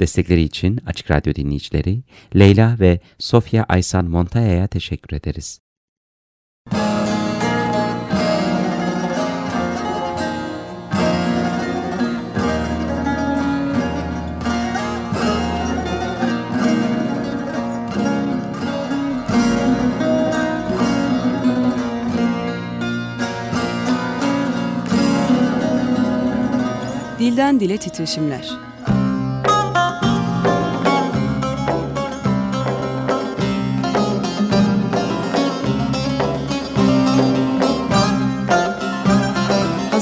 Destekleri için Açık Radyo dinleyicileri Leyla ve Sofya Aysan Montaya'ya teşekkür ederiz. Dilden Dile Titreşimler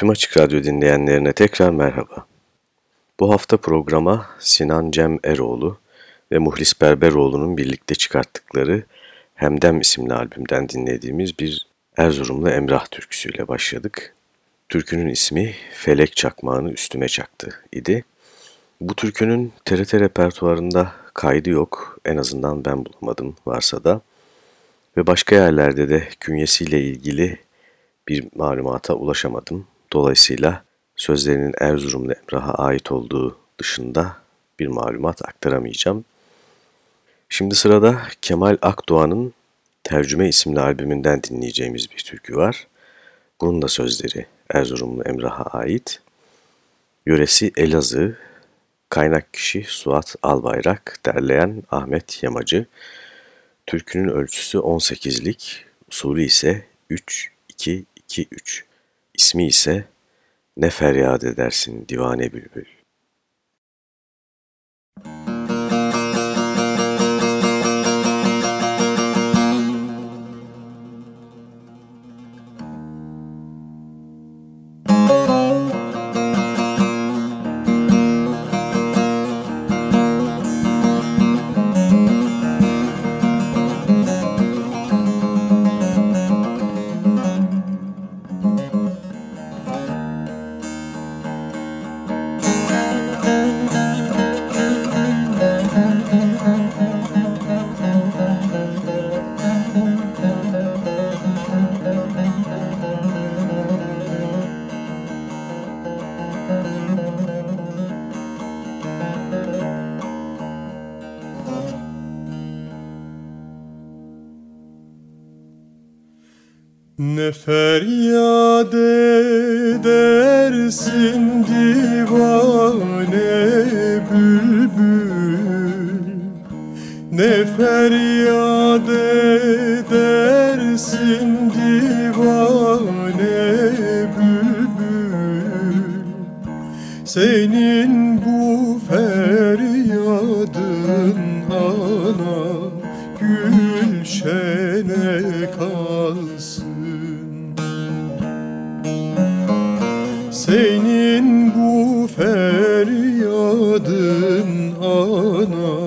Tüm Açık Radyo dinleyenlerine tekrar merhaba. Bu hafta programa Sinan Cem Eroğlu ve Muhlis Berberoğlu'nun birlikte çıkarttıkları Hemdem isimli albümden dinlediğimiz bir Erzurumlu Emrah türküsüyle başladık. Türkünün ismi Felek Çakmağını Üstüme Çaktı idi. Bu türkünün TRT repertuarında kaydı yok. En azından ben bulamadım varsa da. Ve başka yerlerde de künyesiyle ilgili bir malumata ulaşamadım. Dolayısıyla sözlerinin Erzurumlu Emrah'a ait olduğu dışında bir malumat aktaramayacağım. Şimdi sırada Kemal Akdoğan'ın Tercüme isimli albümünden dinleyeceğimiz bir türkü var. Bunun da sözleri Erzurumlu Emrah'a ait. Yöresi Elazığ, kaynak kişi Suat Albayrak, derleyen Ahmet Yamacı. Türkünün ölçüsü 18'lik, usulü ise 3-2-2-3. İsmi ise Ne Feryat Edersin Divane Bülbül. Senin bu feryadın ana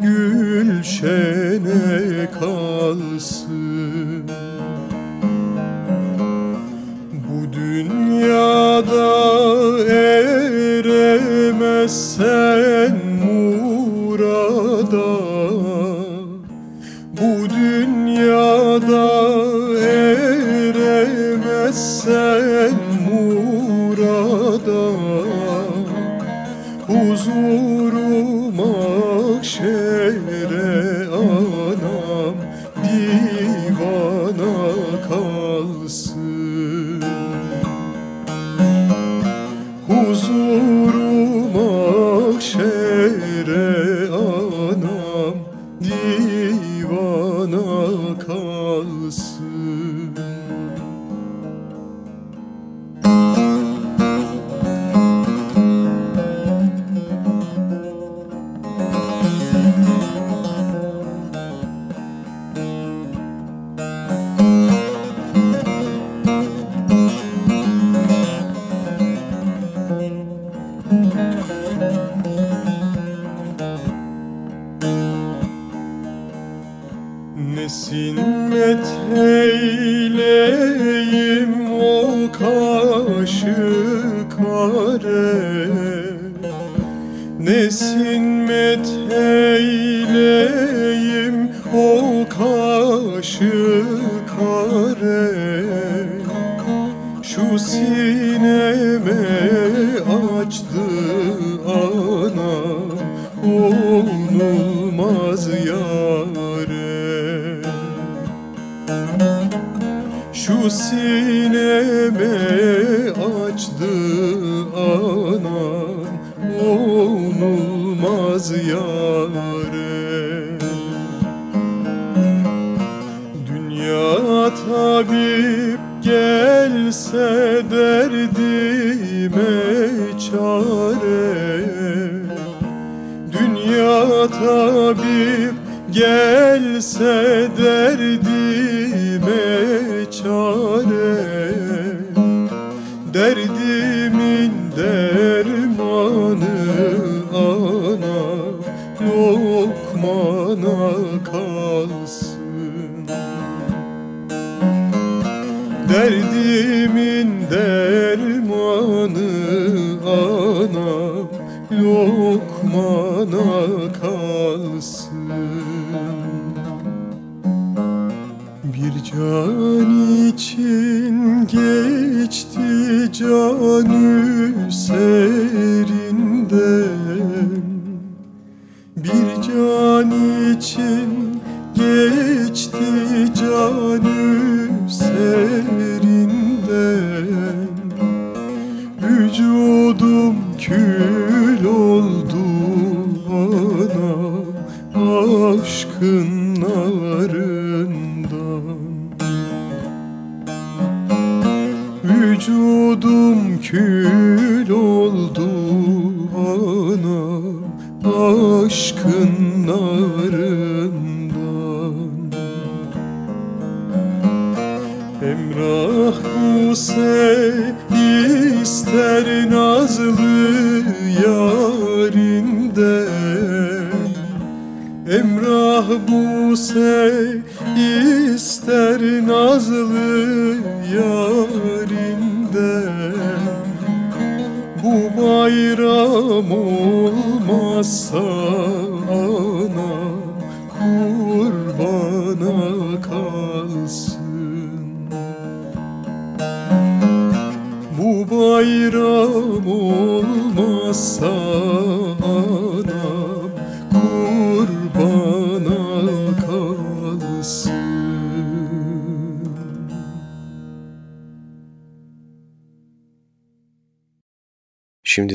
gülşene kalsın Şu sineme açtı ana Onulmaz yare Şu sineme tabip gelse derdime çare. Der Derdimin dermanı ana Lokmana kalsın. Derdimin dermanı anam Lokmana can için geçti canı serinden Vücudum kül oldu anam aşkın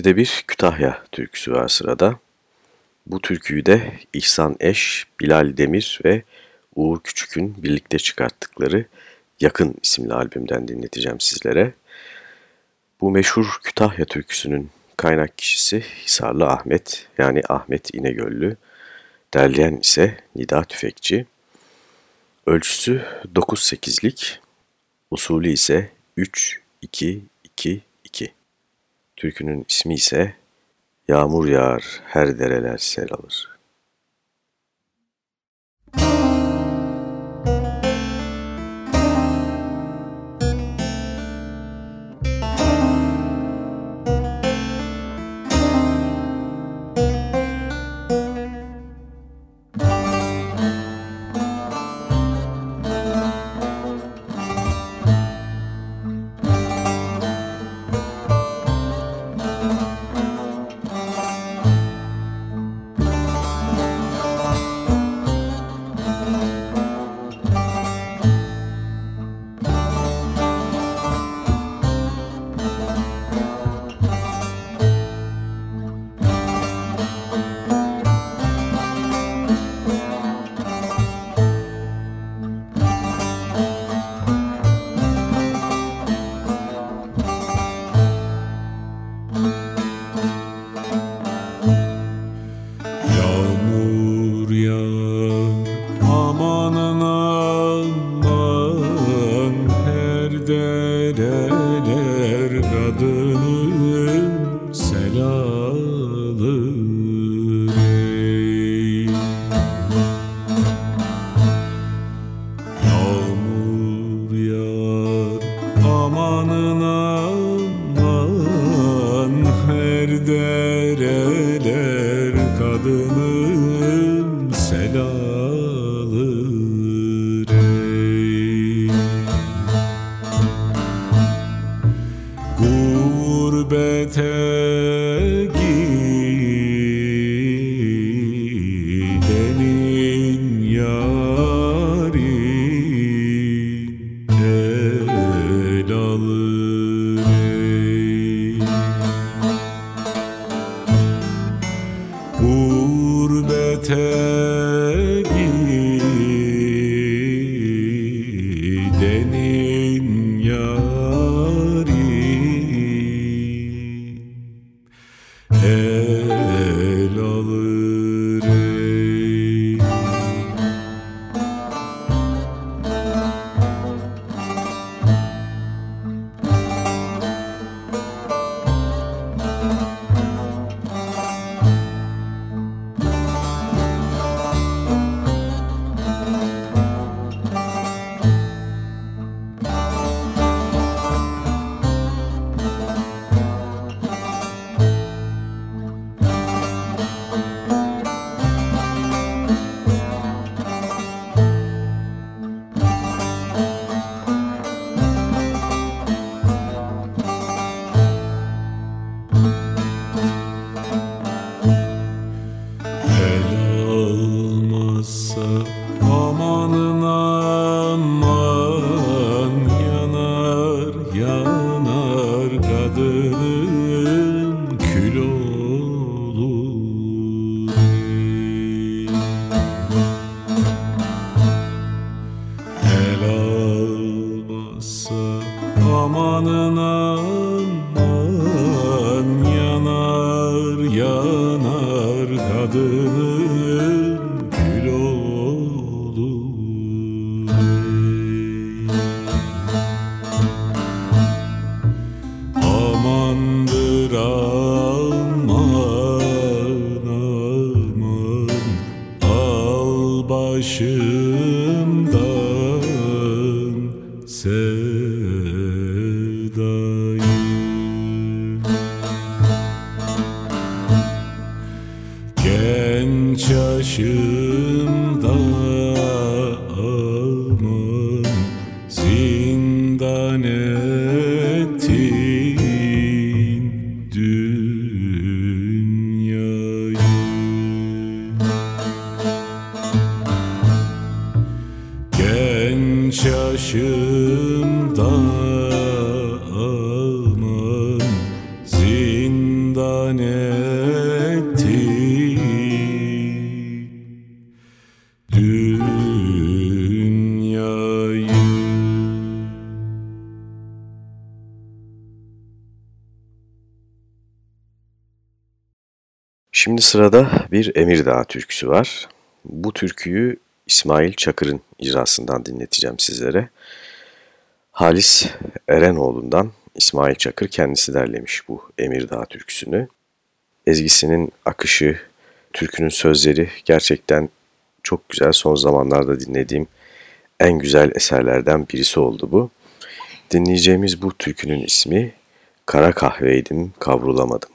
Şimdi de bir Kütahya türküsü var sırada. Bu türküyü de İhsan Eş, Bilal Demir ve Uğur Küçük'ün birlikte çıkarttıkları Yakın isimli albümden dinleteceğim sizlere. Bu meşhur Kütahya türküsünün kaynak kişisi Hisarlı Ahmet yani Ahmet İnegöllü. Derleyen ise Nida Tüfekçi. Ölçüsü 9-8'lik, usulü ise 3-2-2-2. Türkünün ismi ise Yağmur yağar her dereler sel alır. Yanar yanar sırada bir Emirdağ türküsü var. Bu türküyü İsmail Çakır'ın icrasından dinleteceğim sizlere. Halis Erenoğlu'ndan İsmail Çakır kendisi derlemiş bu Emirdağ türküsünü. Ezgisinin akışı, türkünün sözleri gerçekten çok güzel. Son zamanlarda dinlediğim en güzel eserlerden birisi oldu bu. Dinleyeceğimiz bu türkünün ismi Kara Kahveydim Kavrulamadım.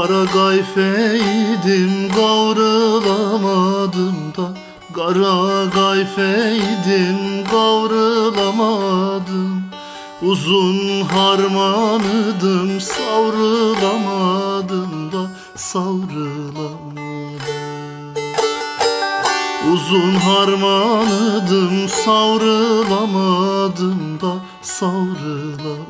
Kara gayfeydim kavrulamadım da. Kara gayfeydim kavrulamadım Uzun harmanıdım savrulamadım da. Savrulamadım Uzun harmanıdım savrulamadım da. Savrulamadım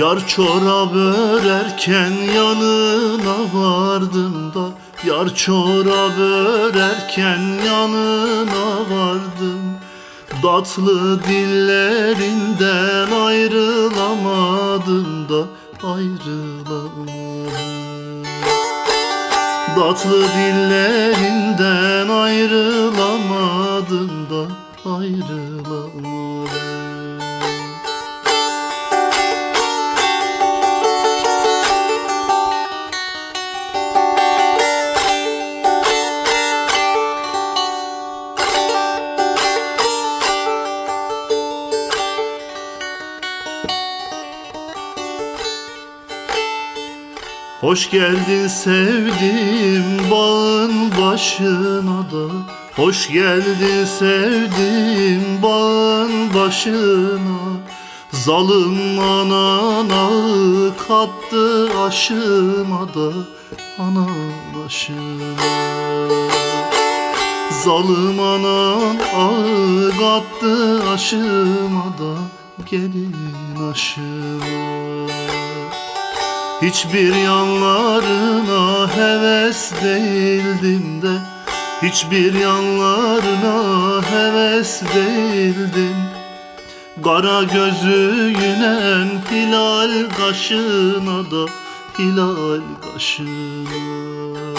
Yar çorap örerken yanına vardım da. Yar çorap örerken yanına vardım Tatlı dillerinden ayrılamadım da. Ayrılamadım Tatlı dillerinden ayrılamadım da. Ayrılamadım Hoş geldin sevdim bağın başına da. Hoş geldin sevdim bağın başına. Zalım anana kattı aşıma da. Ana başıma Zalım anan ağı kattı aşıma da. Gelin aşıma Hiçbir yanlarına heves değildim de Hiçbir yanlarına heves değildim. Kara gözüyle hilal kaşına da Hilal kaşına.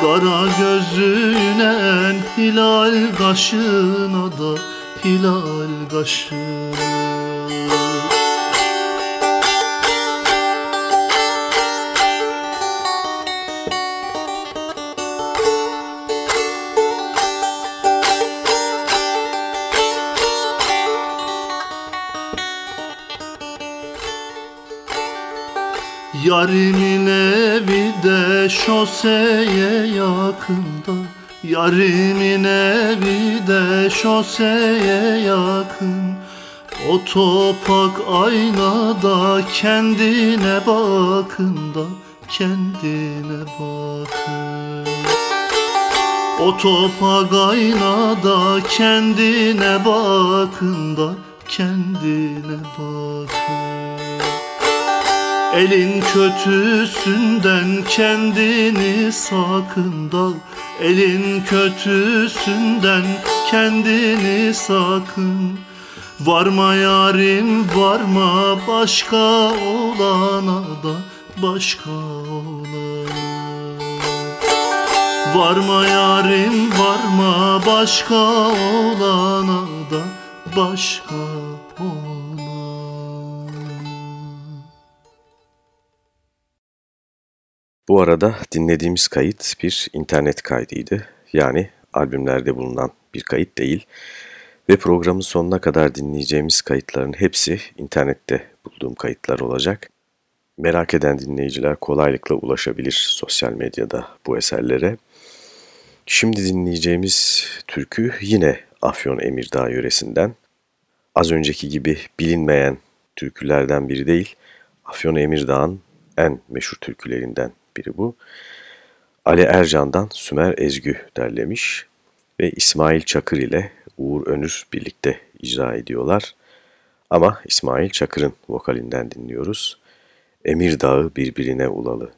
Kara gözüyle hilal kaşına da Hilal kaşına Yarimin evi de şoseye yakında. Yarimin evi de şoseye yakın. O topak aynada kendine bakın da kendine bakın. O topak aynada kendine bakın da kendine bakın Elin kötüsünden kendini sakın da Elin kötüsünden kendini sakın. Varma yarim varma başka olana da başka olana. Varma yarim varma başka olana da başka Bu arada dinlediğimiz kayıt bir internet kaydıydı. Yani albümlerde bulunan bir kayıt değil. Ve programın sonuna kadar dinleyeceğimiz kayıtların hepsi internette bulduğum kayıtlar olacak. Merak eden dinleyiciler kolaylıkla ulaşabilir sosyal medyada bu eserlere. Şimdi dinleyeceğimiz türkü yine Afyon Emirdağ yöresinden. Az önceki gibi bilinmeyen türkülerden biri değil, Afyon Emirdağ'ın en meşhur türkülerinden biri bu. Ali Ercan'dan Sümer Ezgü derlemiş ve İsmail Çakır ile Uğur Önür birlikte icra ediyorlar. Ama İsmail Çakır'ın vokalinden dinliyoruz. Emir Dağı birbirine ulalı.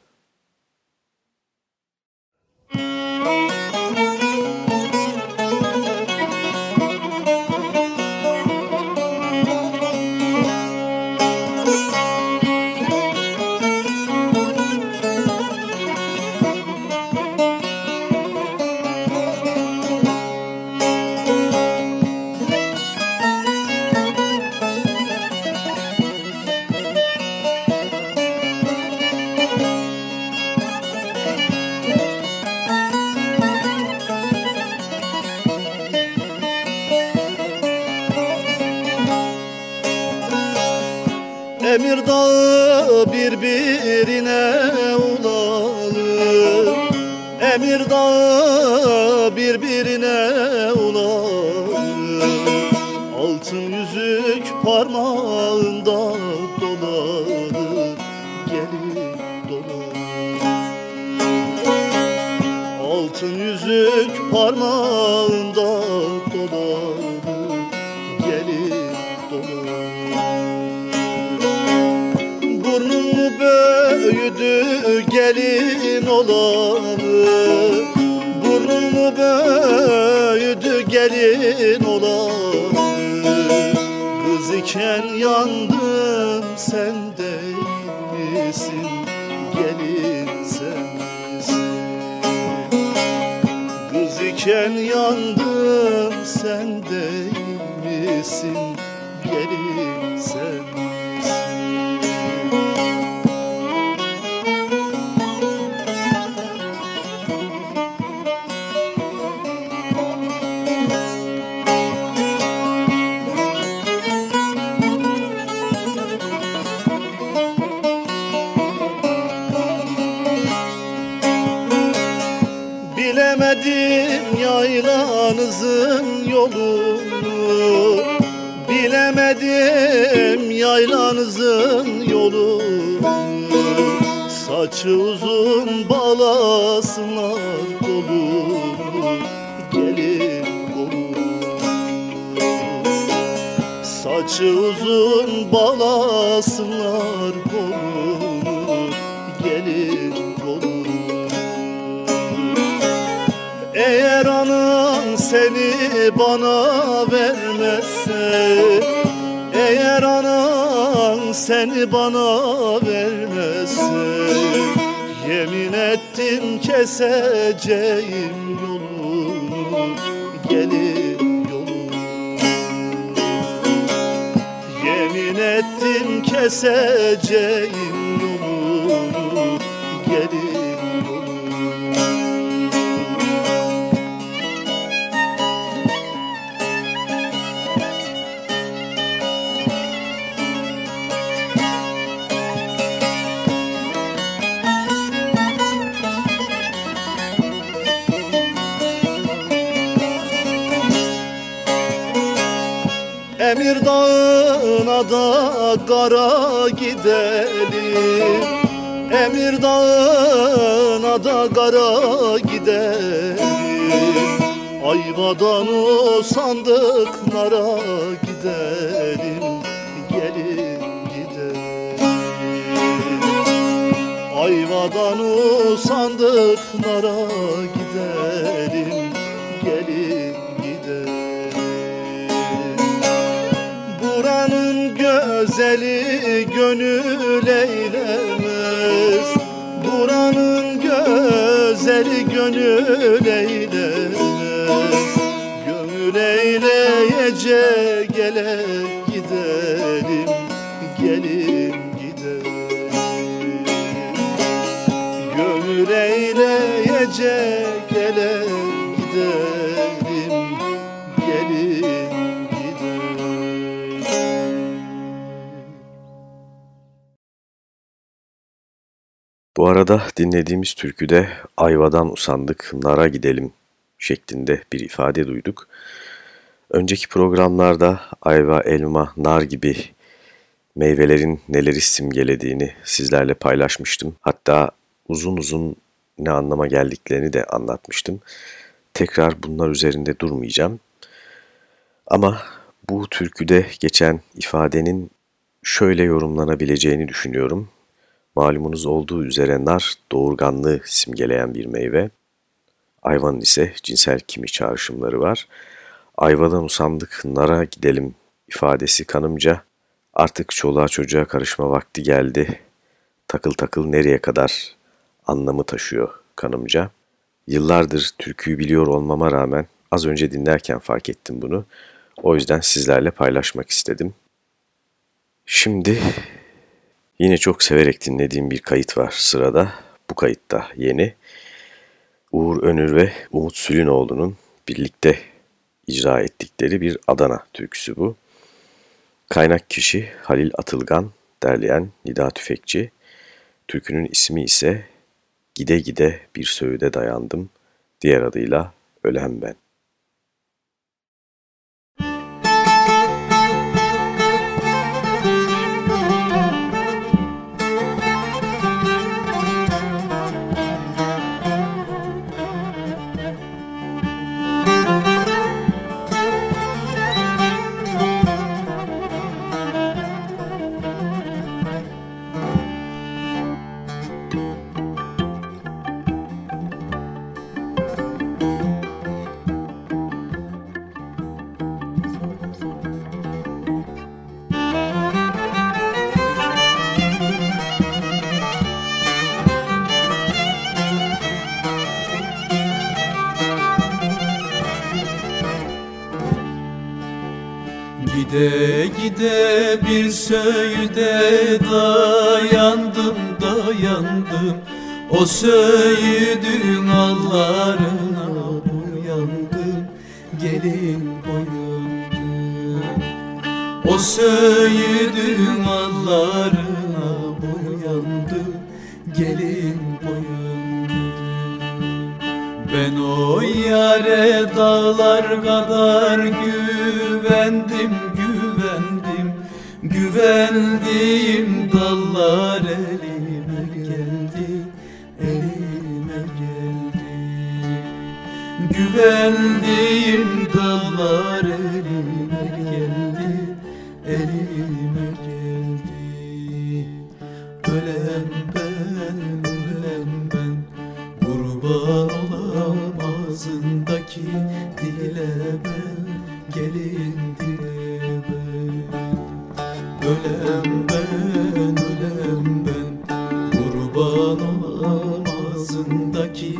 Bilemedim yaylanızın yolunu. Bilemedim yaylanızın yolunu. Saçı uzun balasınlar dolu. Gelin kolu Saçı uzun balasınlar bana vermezse Eğer anan seni bana vermezse Yemin ettim keseceğim yolunu Gelin yolunu. Yemin ettim keseceğim Emir dağına da kara gidelim. Emir dağına da kara gidelim. Ayvadan o sandıklara gidelim. Gelin gidelim. Ayvadan o sandıklara gidelim gözeli gönül eylemez. Buranın gözeli gönül eylemez. Gönül eyleyece gele gidelim Gelin gidelim. Gönül eyleyece Bu arada dinlediğimiz türküde ayvadan usandık, nara gidelim şeklinde bir ifade duyduk. Önceki programlarda ayva, elma, nar gibi meyvelerin neleri simgelediğini sizlerle paylaşmıştım. Hatta uzun uzun ne anlama geldiklerini de anlatmıştım. Tekrar bunlar üzerinde durmayacağım. Ama bu türküde geçen ifadenin şöyle yorumlanabileceğini düşünüyorum. Malumunuz olduğu üzere nar doğurganlığı simgeleyen bir meyve. Ayvanın ise cinsel kimi çağrışımları var. Ayvadan usandık nara gidelim ifadesi kanımca artık çoluğa çocuğa karışma vakti geldi. Takıl takıl nereye kadar anlamı taşıyor kanımca. Yıllardır türküyü biliyor olmama rağmen az önce dinlerken fark ettim bunu. O yüzden sizlerle paylaşmak istedim. Şimdi yine çok severek dinlediğim bir kayıt var sırada. Bu kayıt da yeni. Uğur Önür ve Umut Sülünoğlu'nun birlikte icra ettikleri bir Adana türküsü bu. Kaynak kişi Halil Atılgan, derleyen Nida Tüfekçi. Türkünün ismi ise Gide Gide Bir Söğüde Dayandım, diğer adıyla Ölen Ben. Gide bir söğüde dayandım dayandım. O söğüdün allarına boyandım Gelin boyandım O söğüdün allarına boyandım Gelin boyandım ben o yare dağlar kadar güvendim Güvendiğim dallar elime geldi, elime geldi. Güvendiğim dallar elime geldi, elime geldi. Ölen ben, ölen ben Kurban olam ağzındaki dile ben Gelin dile Ölen ben. Kurban olam ağzındaki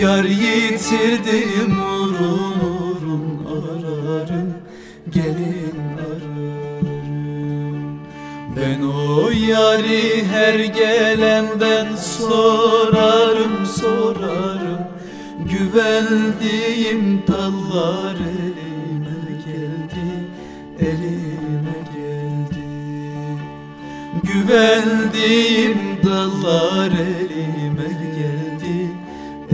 Yar yitirdim urun urun ararım Gelin ararım. Ben o yari her gelenden sorarım sorarım. Güvendiğim dallar elime geldi Elime geldi. Güvendiğim dallar elime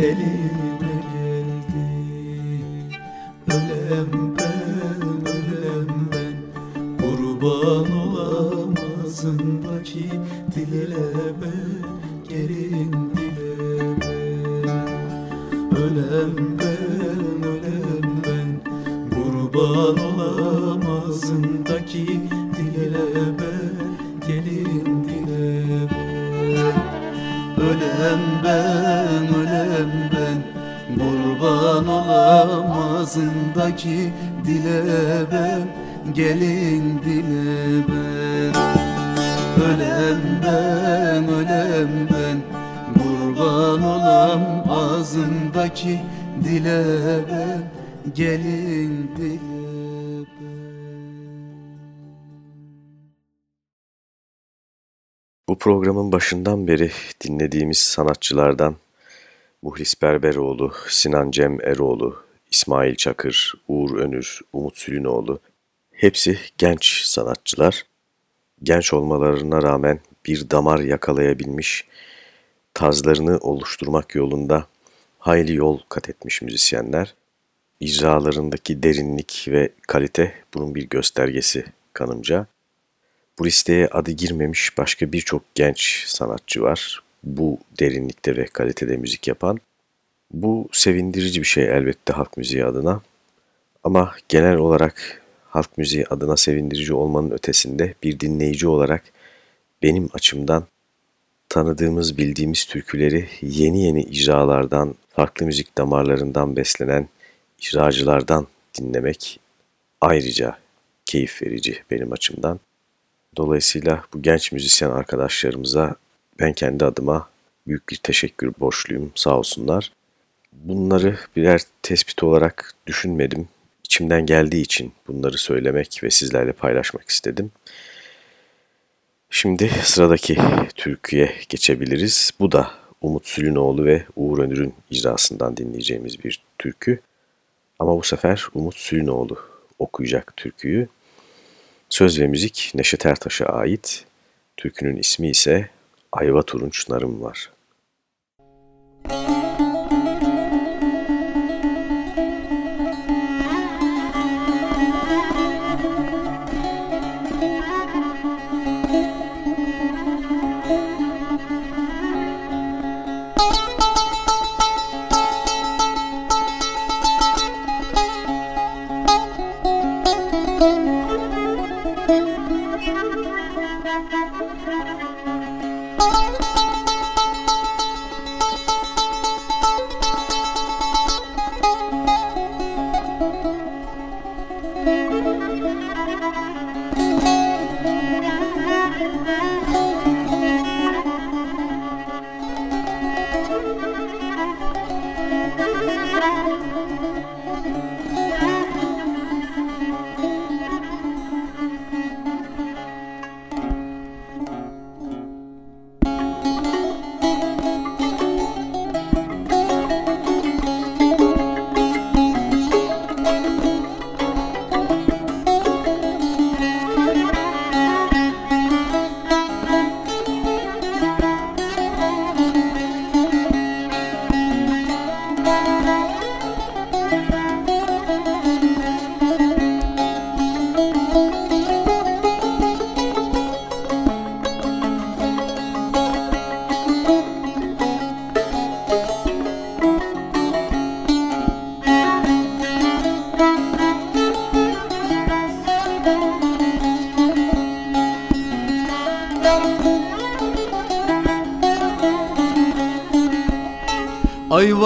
Elime geldi. Ölem ben, ölem ben. Kurban olam dile ben Gelin dile ben Ölem ben, ölem ben. Kurban olam dile ben Gelin dile Ölem ben, ölem ben. Kurban olam ağzındaki dile ben. Gelin dile ben. Ölem ben, ölem ben. Kurban olam ağzındaki dile ben. Gelin dile Bu programın başından beri dinlediğimiz sanatçılardan Muhlis Berberoğlu, Sinan Cem Eroğlu, İsmail Çakır, Uğur Önür, Umut Sülünoğlu hepsi genç sanatçılar. Genç olmalarına rağmen bir damar yakalayabilmiş, tarzlarını oluşturmak yolunda hayli yol kat etmiş müzisyenler. İcralarındaki derinlik ve kalite bunun bir göstergesi kanımca. Bu listeye adı girmemiş başka birçok genç sanatçı var. Bu derinlikte ve kalitede müzik yapan. Bu sevindirici bir şey elbette halk müziği adına. Ama genel olarak halk müziği adına sevindirici olmanın ötesinde bir dinleyici olarak benim açımdan tanıdığımız, bildiğimiz türküleri yeni yeni icralardan, farklı müzik damarlarından beslenen icracılardan dinlemek ayrıca keyif verici benim açımdan. Dolayısıyla bu genç müzisyen arkadaşlarımıza ben kendi adıma büyük bir teşekkür borçluyum sağ olsunlar. Bunları birer tespit olarak düşünmedim. İçimden geldiği için bunları söylemek ve sizlerle paylaşmak istedim. Şimdi sıradaki türküye geçebiliriz. Bu da Umut Sülünoğlu ve Uğur Önür'ün icrasından dinleyeceğimiz bir türkü. Ama bu sefer Umut Sülünoğlu okuyacak türküyü. Söz ve müzik Neşet Ertaş'a ait. Türkünün ismi ise Ayva Turunç Narım var.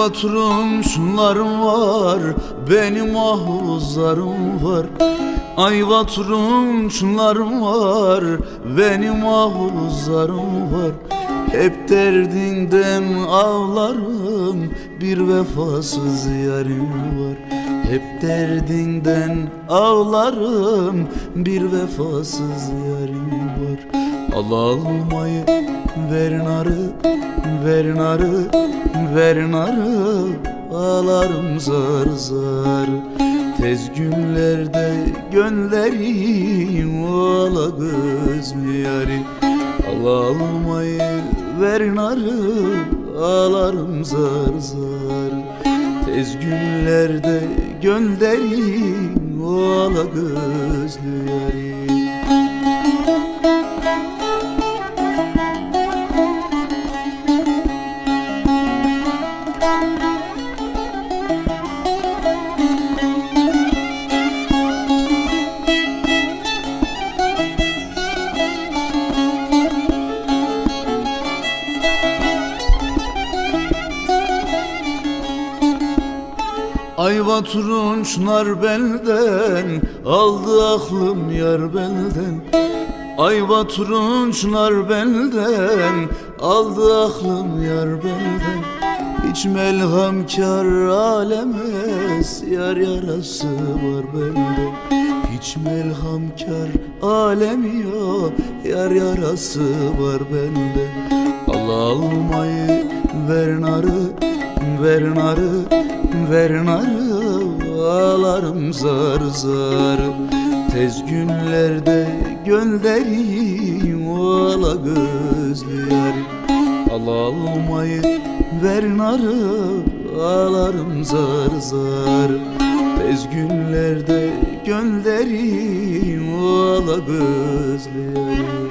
Ayva turunçlarım var Benim ahuzlarım var. Ayva turunçlarım var Benim ahuzlarım var. Hep derdinden ağlarım Bir vefasız yarim var. Hep derdinden ağlarım Bir vefasız yarim var. Al almayı ver narı Ver narı ver narı Ağlarım zar zar. Tez günlerde gönderim Ola gözlü yari Al almayı ver narı Ağlarım zar zar. Tez günlerde gönderim Ola gözlü yari Ayva turunçlar belden Aldı aklım yar belden. Ayva turunçlar belden Aldı aklım yar belden. Hiç melhamkar alemez Yar yarası var bende. Hiç melhamkar alem yok Yar yarası var bende. Al almayı ver narı Ver narı ver narı Ağlarım zar zar. Tez günlerde gönderim Ola gözlü yar Al almayı ver narı Ağlarım zar zar. Tez günlerde gönderim Ola gözlü yar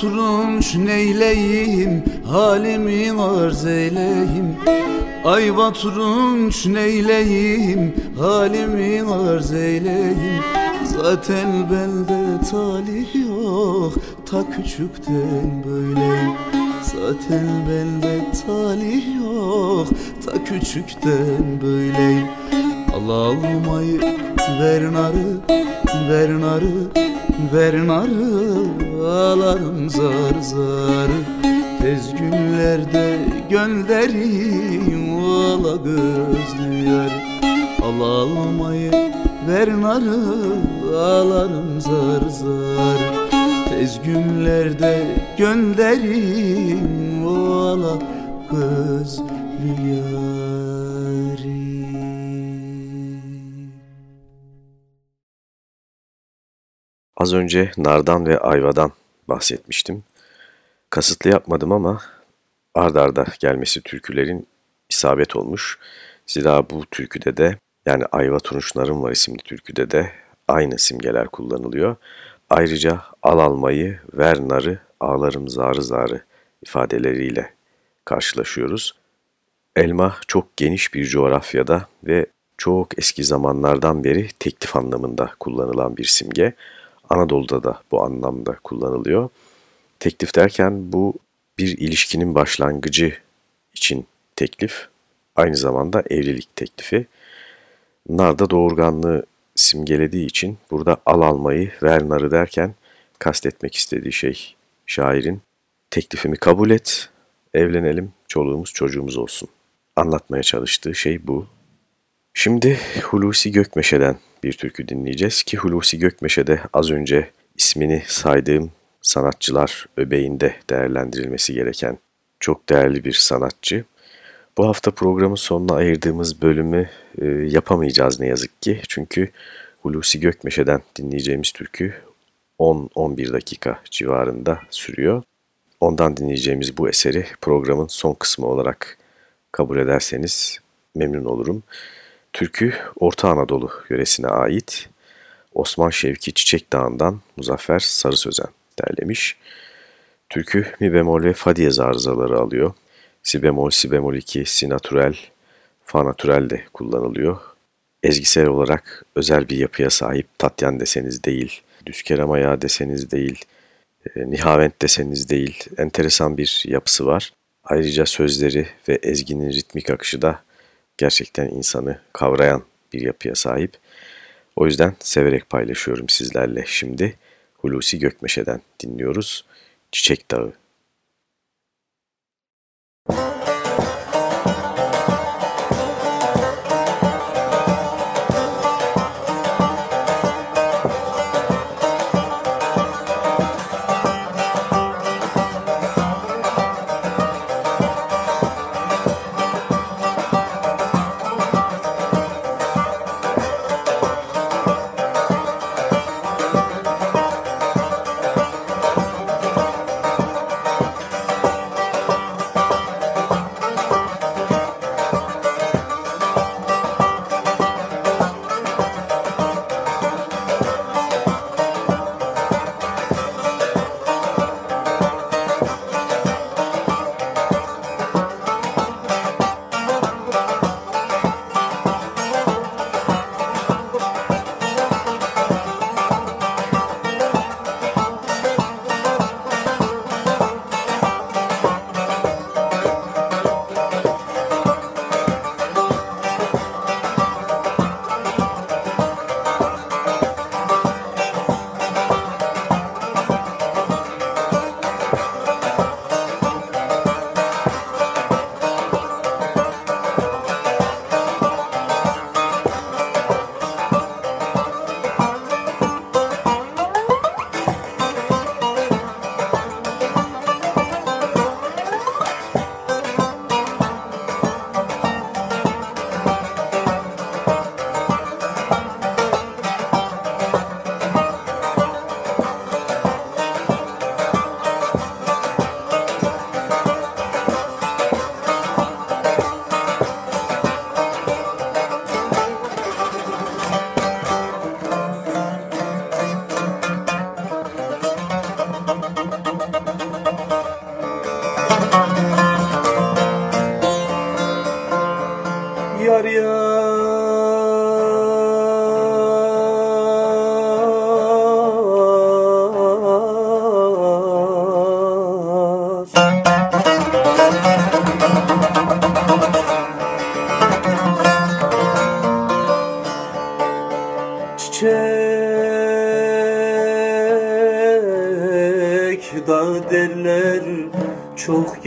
Turunç neyleyim? Halimi arz eyleyim Ayva turunç neyleyim? Halimi arz eyleyim Zaten bende talih yok Ta küçükten böyleyim Zaten bende talih yok Ta küçükten böyleyim Al almayı ver narı Ver narı ver narı Ağlarım zar zar Tez günlerde gönderim Ola gözlü yar Al almayı ver narı Ağlarım zar zar. Tez günlerde gönderim Ola gözlü Az önce nardan ve ayvadan bahsetmiştim. Kasıtlı yapmadım ama ard arda gelmesi türkülerin isabet olmuş. Zira bu türküde de yani Ayva Turunçlarım var isimli türküde de aynı simgeler kullanılıyor. Ayrıca al almayı, ver narı, ağlarım zarı zarı ifadeleriyle karşılaşıyoruz. Elma çok geniş bir coğrafyada ve çok eski zamanlardan beri teklif anlamında kullanılan bir simge. Anadolu'da da bu anlamda kullanılıyor. Teklif derken bu bir ilişkinin başlangıcı için teklif, aynı zamanda evlilik teklifi. Nar da doğurganlığı simgelediği için burada al almayı, ver narı derken kastetmek istediği şey şairin teklifimi kabul et, evlenelim, çoluğumuz çocuğumuz olsun. Anlatmaya çalıştığı şey bu. Şimdi Hulusi Gökmeşe'den bir türkü dinleyeceğiz ki Hulusi Gökmeşe'de az önce ismini saydığım sanatçılar öbeğinde değerlendirilmesi gereken çok değerli bir sanatçı. Bu hafta programın sonuna ayırdığımız bölümü e, yapamayacağız ne yazık ki. Çünkü Hulusi Gökmeşe'den dinleyeceğimiz türkü 10-11 dakika civarında sürüyor. Ondan dinleyeceğimiz bu eseri programın son kısmı olarak kabul ederseniz memnun olurum. Türkü Orta Anadolu yöresine ait Osman Şevki Çiçek Dağı'ndan Muzaffer Sarı Sözen derlemiş. Türkü mi bemol ve fa diyez arızaları alıyor. Si bemol, si bemol 2, si natürel, fa natürel de kullanılıyor. Ezgisel olarak özel bir yapıya sahip Tatyan deseniz değil, Düzkerem ayağı deseniz değil, e, Nihavent deseniz değil, enteresan bir yapısı var. Ayrıca sözleri ve ezginin ritmik akışı da gerçekten insanı kavrayan bir yapıya sahip. O yüzden severek paylaşıyorum sizlerle şimdi. Hulusi Gökmeşe'den dinliyoruz. Çiçek Dağı.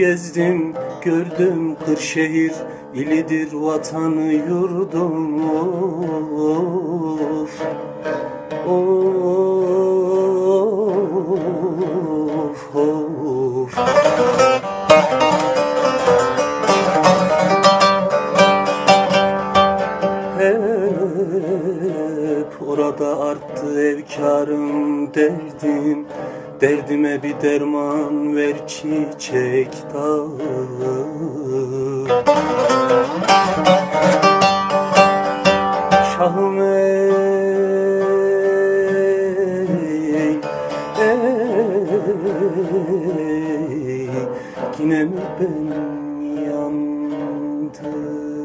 Gezdim gördüm Kırşehir ilidir vatanı yurdum. Of of of. Hep orada arttı evkarım derdim Derdime bir derman çiçek dağı. Şahım ey, ey Yine mi ben annesine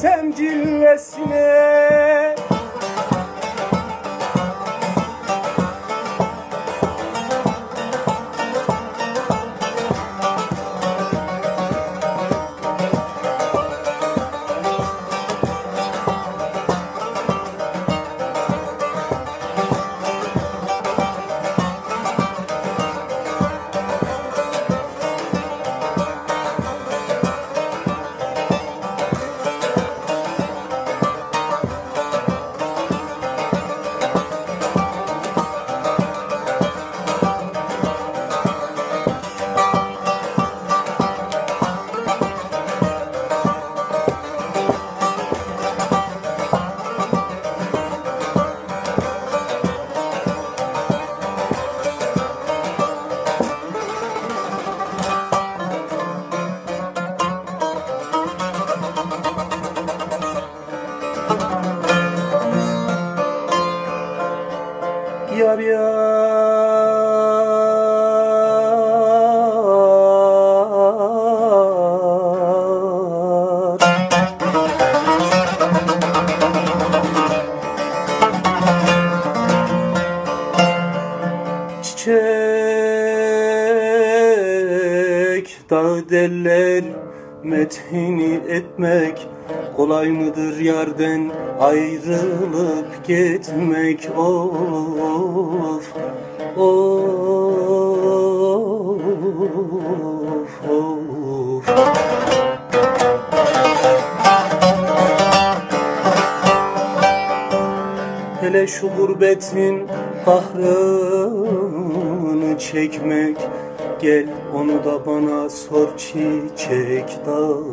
Sarf methini etmek Kolay mıdır yarden ayrılıp gitmek? Of Of of. Hele şu gurbetin kahrını çekmek Gel onu da bana sor çiçek dağı.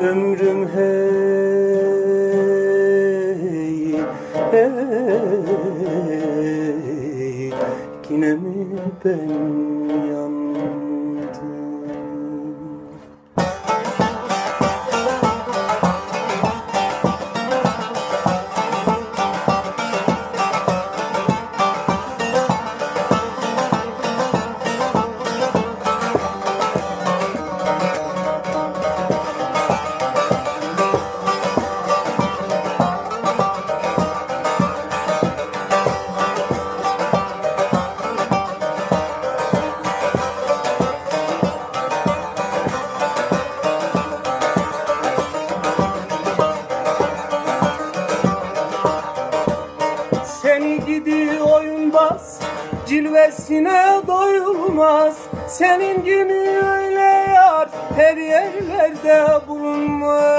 Ömrüm hey hey. Yine mi ben Cilvesine doyulmaz. Senin gibi öyle yar Her yerlerde bulunmaz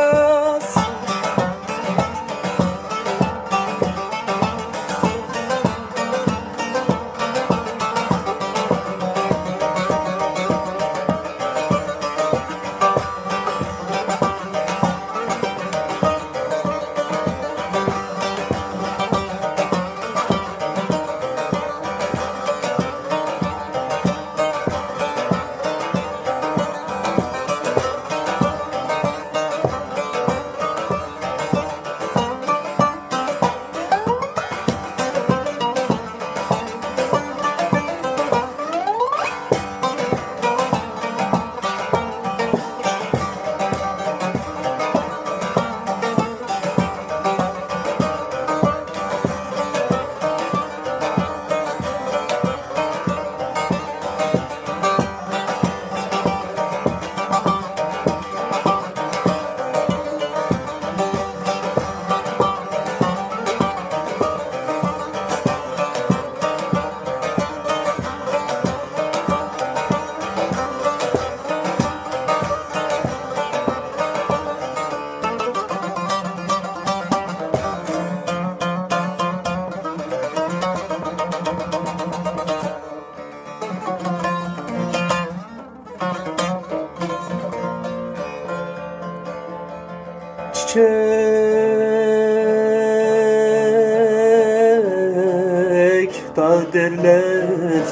Derler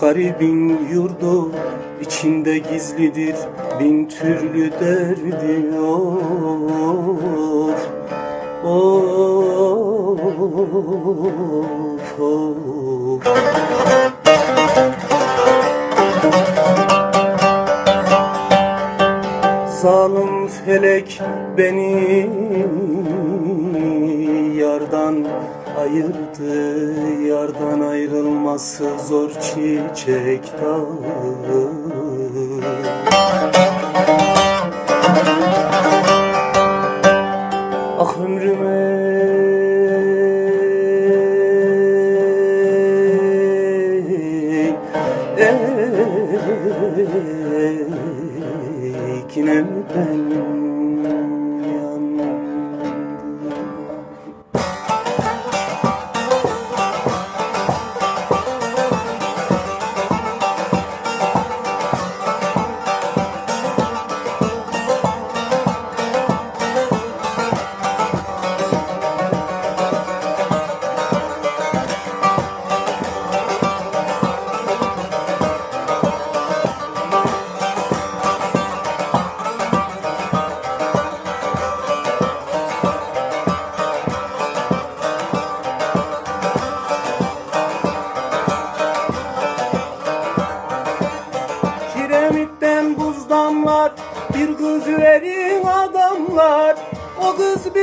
Garibin yurdu içinde gizlidir bin türlü derdi of Of of. Zalim felek beni yardan ayırdı Yardan ayrılması zor çiçek dağı Ah ömrüme ey, ey, yine mi ben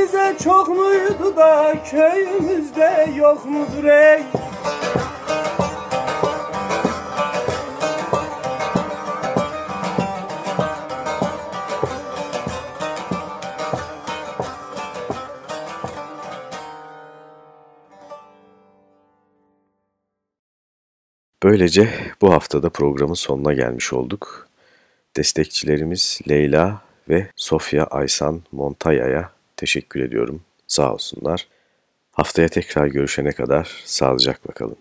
bize çok muydu da köyümüzde yok mudur ey? Böylece bu haftada programın sonuna gelmiş olduk. Destekçilerimiz Leyla ve Sofya Aysan Montaya'ya teşekkür ediyorum. Sağ olsunlar. Haftaya tekrar görüşene kadar sağlıcakla kalın.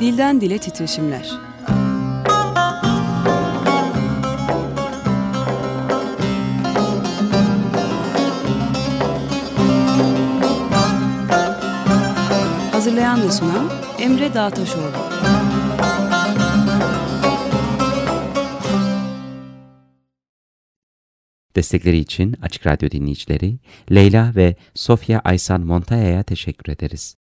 Dilden Dile Titreşimler Hazırlayan ve sunan Emre Dağtaşoğlu. Destekleri için Açık Radyo dinleyicileri Leyla ve Sofya Aysan Montaya'ya teşekkür ederiz.